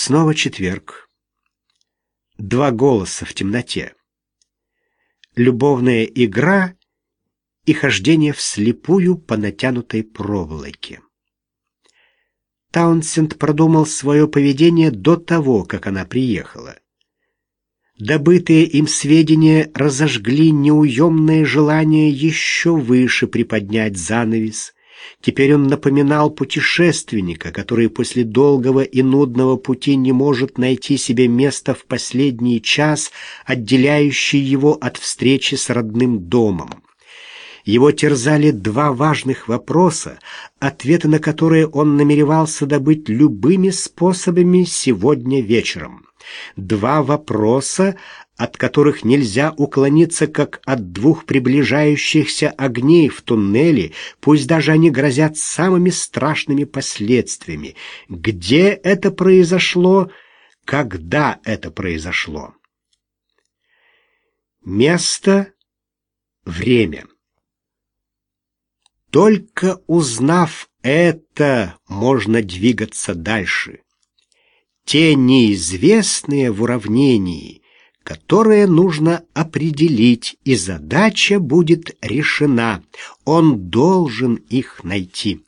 Снова четверг. Два голоса в темноте. Любовная игра и хождение вслепую по натянутой проволоке. Таунсенд продумал свое поведение до того, как она приехала. Добытые им сведения разожгли неуемное желание еще выше приподнять занавес. Теперь он напоминал путешественника, который после долгого и нудного пути не может найти себе места в последний час, отделяющий его от встречи с родным домом. Его терзали два важных вопроса, ответы на которые он намеревался добыть любыми способами сегодня вечером. Два вопроса, от которых нельзя уклониться, как от двух приближающихся огней в туннеле, пусть даже они грозят самыми страшными последствиями. Где это произошло? Когда это произошло? Место, время. Только узнав это, можно двигаться дальше. Те неизвестные в уравнении, которые нужно определить, и задача будет решена. Он должен их найти.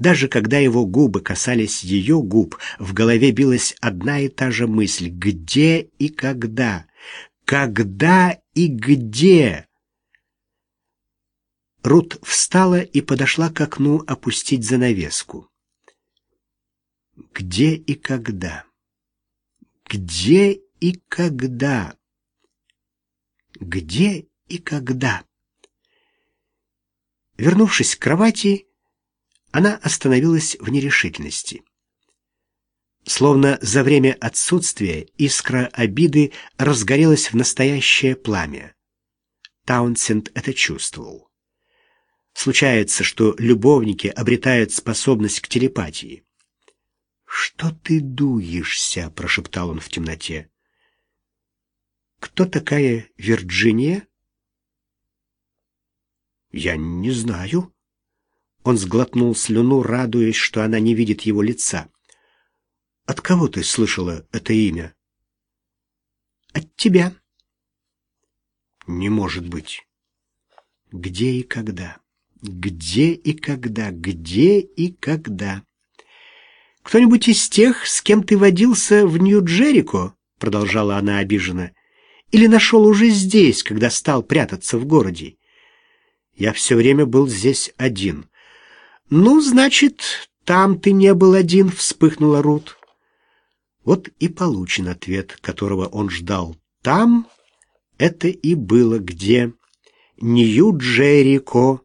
Даже когда его губы касались ее губ, в голове билась одна и та же мысль «Где и когда?» «Когда и где?» Рут встала и подошла к окну опустить занавеску. Где и когда? Где и когда? Где и когда? Вернувшись к кровати, она остановилась в нерешительности. Словно за время отсутствия искра обиды разгорелась в настоящее пламя. Таунсенд это чувствовал. Случается, что любовники обретают способность к телепатии. «Что ты дуешься?» — прошептал он в темноте. «Кто такая Вирджиния?» «Я не знаю». Он сглотнул слюну, радуясь, что она не видит его лица. «От кого ты слышала это имя?» «От тебя». «Не может быть». «Где и когда?» Где и когда? Где и когда? Кто-нибудь из тех, с кем ты водился в Нью-Джерико, продолжала она обиженно, или нашел уже здесь, когда стал прятаться в городе? Я все время был здесь один. Ну, значит, там ты не был один, вспыхнула Рут. Вот и получен ответ, которого он ждал. Там это и было где. Нью-Джерико.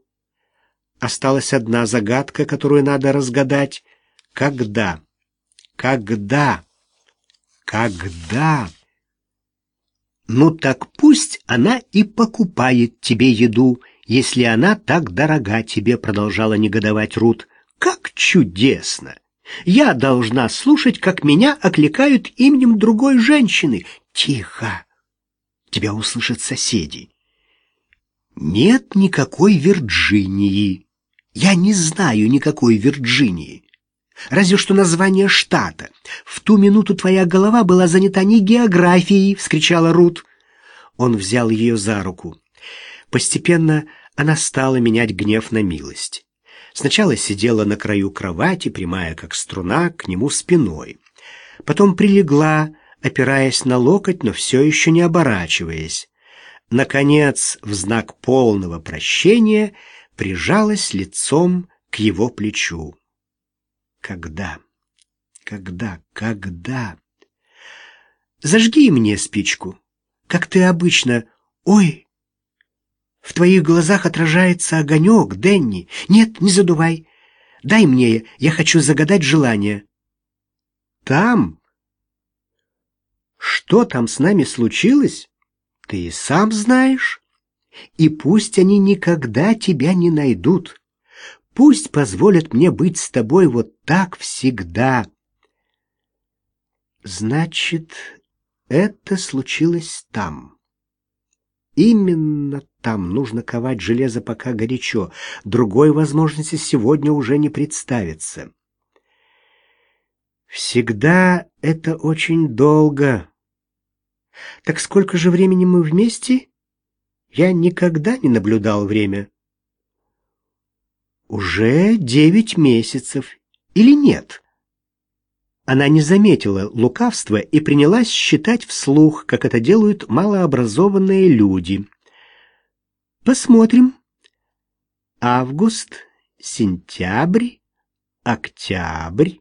Осталась одна загадка, которую надо разгадать. Когда? Когда? Когда? Ну так пусть она и покупает тебе еду, если она так дорога тебе, продолжала негодовать Рут. Как чудесно! Я должна слушать, как меня окликают именем другой женщины. Тихо! Тебя услышат соседи. Нет никакой Вирджинии. Я не знаю никакой Вирджинии. Разве что название штата. В ту минуту твоя голова была занята не географией, вскричала Рут. Он взял ее за руку. Постепенно она стала менять гнев на милость. Сначала сидела на краю кровати, прямая как струна, к нему спиной. Потом прилегла, опираясь на локоть, но все еще не оборачиваясь. Наконец, в знак полного прощения — прижалась лицом к его плечу. Когда? Когда? Когда? Зажги мне спичку, как ты обычно. Ой! В твоих глазах отражается огонек, Денни. Нет, не задувай. Дай мне, я хочу загадать желание. Там? Что там с нами случилось? Ты и сам знаешь и пусть они никогда тебя не найдут. Пусть позволят мне быть с тобой вот так всегда. Значит, это случилось там. Именно там нужно ковать железо пока горячо. Другой возможности сегодня уже не представится. Всегда это очень долго. Так сколько же времени мы вместе? Я никогда не наблюдал время. Уже девять месяцев. Или нет? Она не заметила лукавства и принялась считать вслух, как это делают малообразованные люди. Посмотрим. Август, сентябрь, октябрь.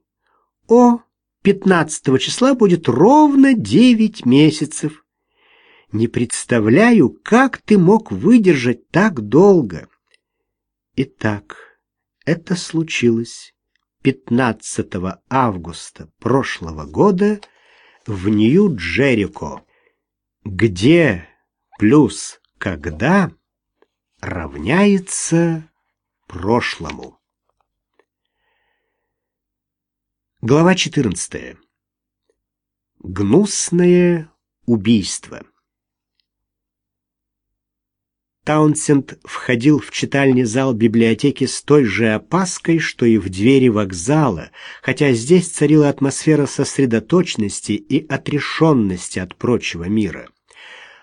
О, 15 числа будет ровно девять месяцев. Не представляю, как ты мог выдержать так долго. Итак, это случилось 15 августа прошлого года в Нью-Джерико, где плюс когда равняется прошлому. Глава 14. Гнусное убийство. Таунсенд входил в читальный зал библиотеки с той же опаской, что и в двери вокзала, хотя здесь царила атмосфера сосредоточенности и отрешенности от прочего мира.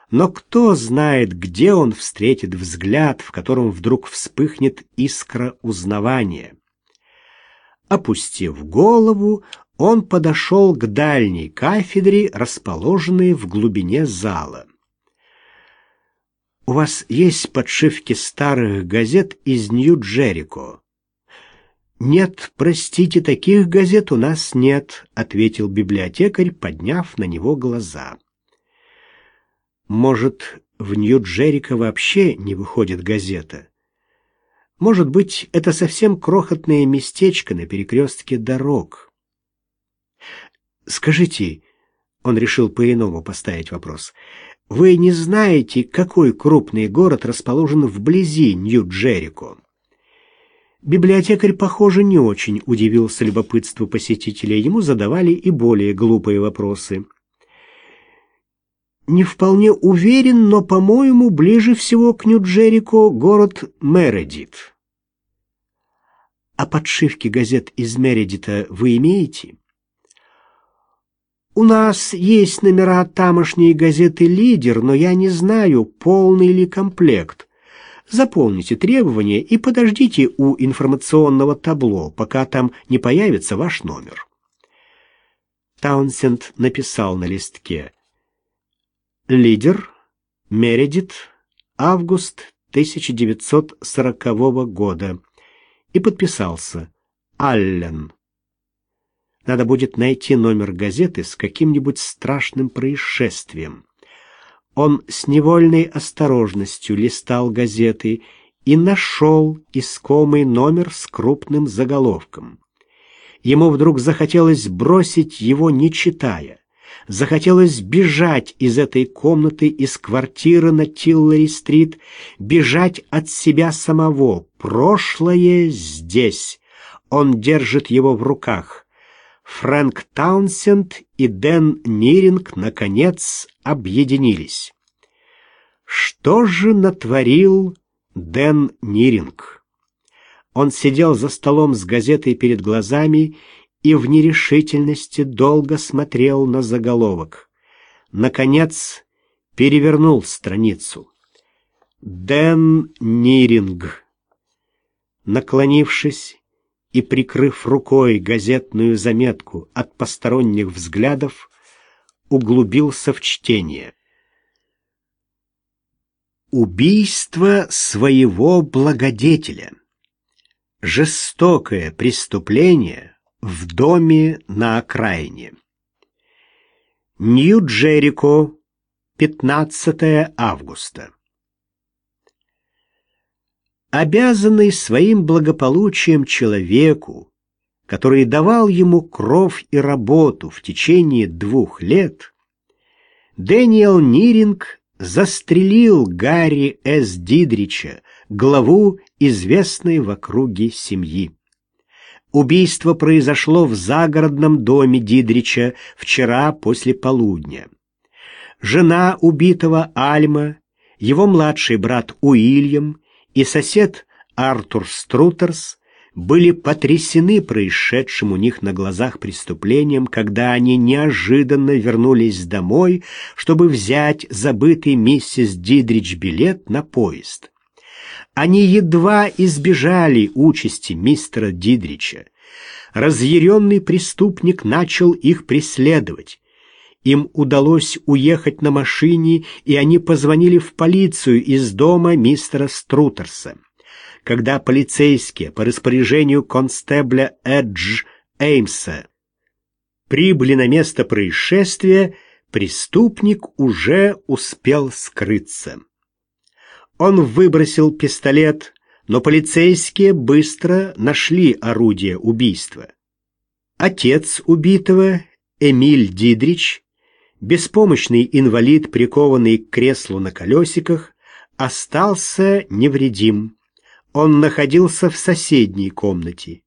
Но кто знает, где он встретит взгляд, в котором вдруг вспыхнет искра узнавания. Опустив голову, он подошел к дальней кафедре, расположенной в глубине зала. У вас есть подшивки старых газет из Нью-Джерико? Нет, простите, таких газет у нас нет, ответил библиотекарь, подняв на него глаза. Может, в Нью-Джерико вообще не выходит газета? Может быть, это совсем крохотное местечко на перекрестке дорог. Скажите, он решил по-иному поставить вопрос. Вы не знаете, какой крупный город расположен вблизи Нью-Джерико? Библиотекарь, похоже, не очень удивился любопытству посетителя. Ему задавали и более глупые вопросы. Не вполне уверен, но, по-моему, ближе всего к Нью-Джерико город Мередит. А подшивки газет из Мередита вы имеете? У нас есть номера тамошней газеты «Лидер», но я не знаю, полный ли комплект. Заполните требования и подождите у информационного табло, пока там не появится ваш номер. Таунсенд написал на листке «Лидер, Мередит, август 1940 года» и подписался «Аллен». Надо будет найти номер газеты с каким-нибудь страшным происшествием. Он с невольной осторожностью листал газеты и нашел искомый номер с крупным заголовком. Ему вдруг захотелось бросить его, не читая. Захотелось бежать из этой комнаты, из квартиры на Тиллари-стрит, бежать от себя самого. Прошлое здесь. Он держит его в руках. Фрэнк Таунсенд и Дэн Ниринг, наконец, объединились. Что же натворил Дэн Ниринг? Он сидел за столом с газетой перед глазами и в нерешительности долго смотрел на заголовок. Наконец, перевернул страницу. Дэн Ниринг. Наклонившись, и, прикрыв рукой газетную заметку от посторонних взглядов, углубился в чтение. Убийство своего благодетеля. Жестокое преступление в доме на окраине. Нью-Джерико, 15 августа обязанный своим благополучием человеку, который давал ему кровь и работу в течение двух лет, Дэниел Ниринг застрелил Гарри С. Дидрича, главу известной в округе семьи. Убийство произошло в загородном доме Дидрича вчера после полудня. Жена убитого Альма, его младший брат Уильям и сосед Артур Струтерс были потрясены происшедшим у них на глазах преступлением, когда они неожиданно вернулись домой, чтобы взять забытый миссис Дидрич билет на поезд. Они едва избежали участи мистера Дидрича. Разъяренный преступник начал их преследовать. Им удалось уехать на машине, и они позвонили в полицию из дома мистера Струтерса когда полицейские по распоряжению констебля Эдж Эймса прибыли на место происшествия, преступник уже успел скрыться. Он выбросил пистолет, но полицейские быстро нашли орудие убийства. Отец убитого, Эмиль Дидрич, беспомощный инвалид, прикованный к креслу на колесиках, остался невредим. Он находился в соседней комнате.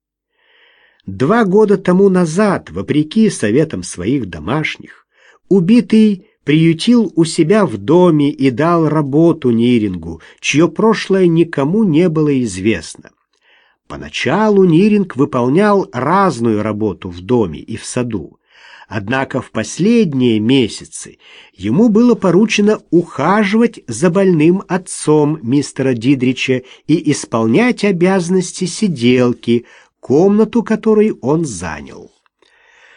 Два года тому назад, вопреки советам своих домашних, убитый приютил у себя в доме и дал работу Нирингу, чье прошлое никому не было известно. Поначалу Ниринг выполнял разную работу в доме и в саду. Однако в последние месяцы ему было поручено ухаживать за больным отцом мистера Дидрича и исполнять обязанности сиделки, комнату которой он занял.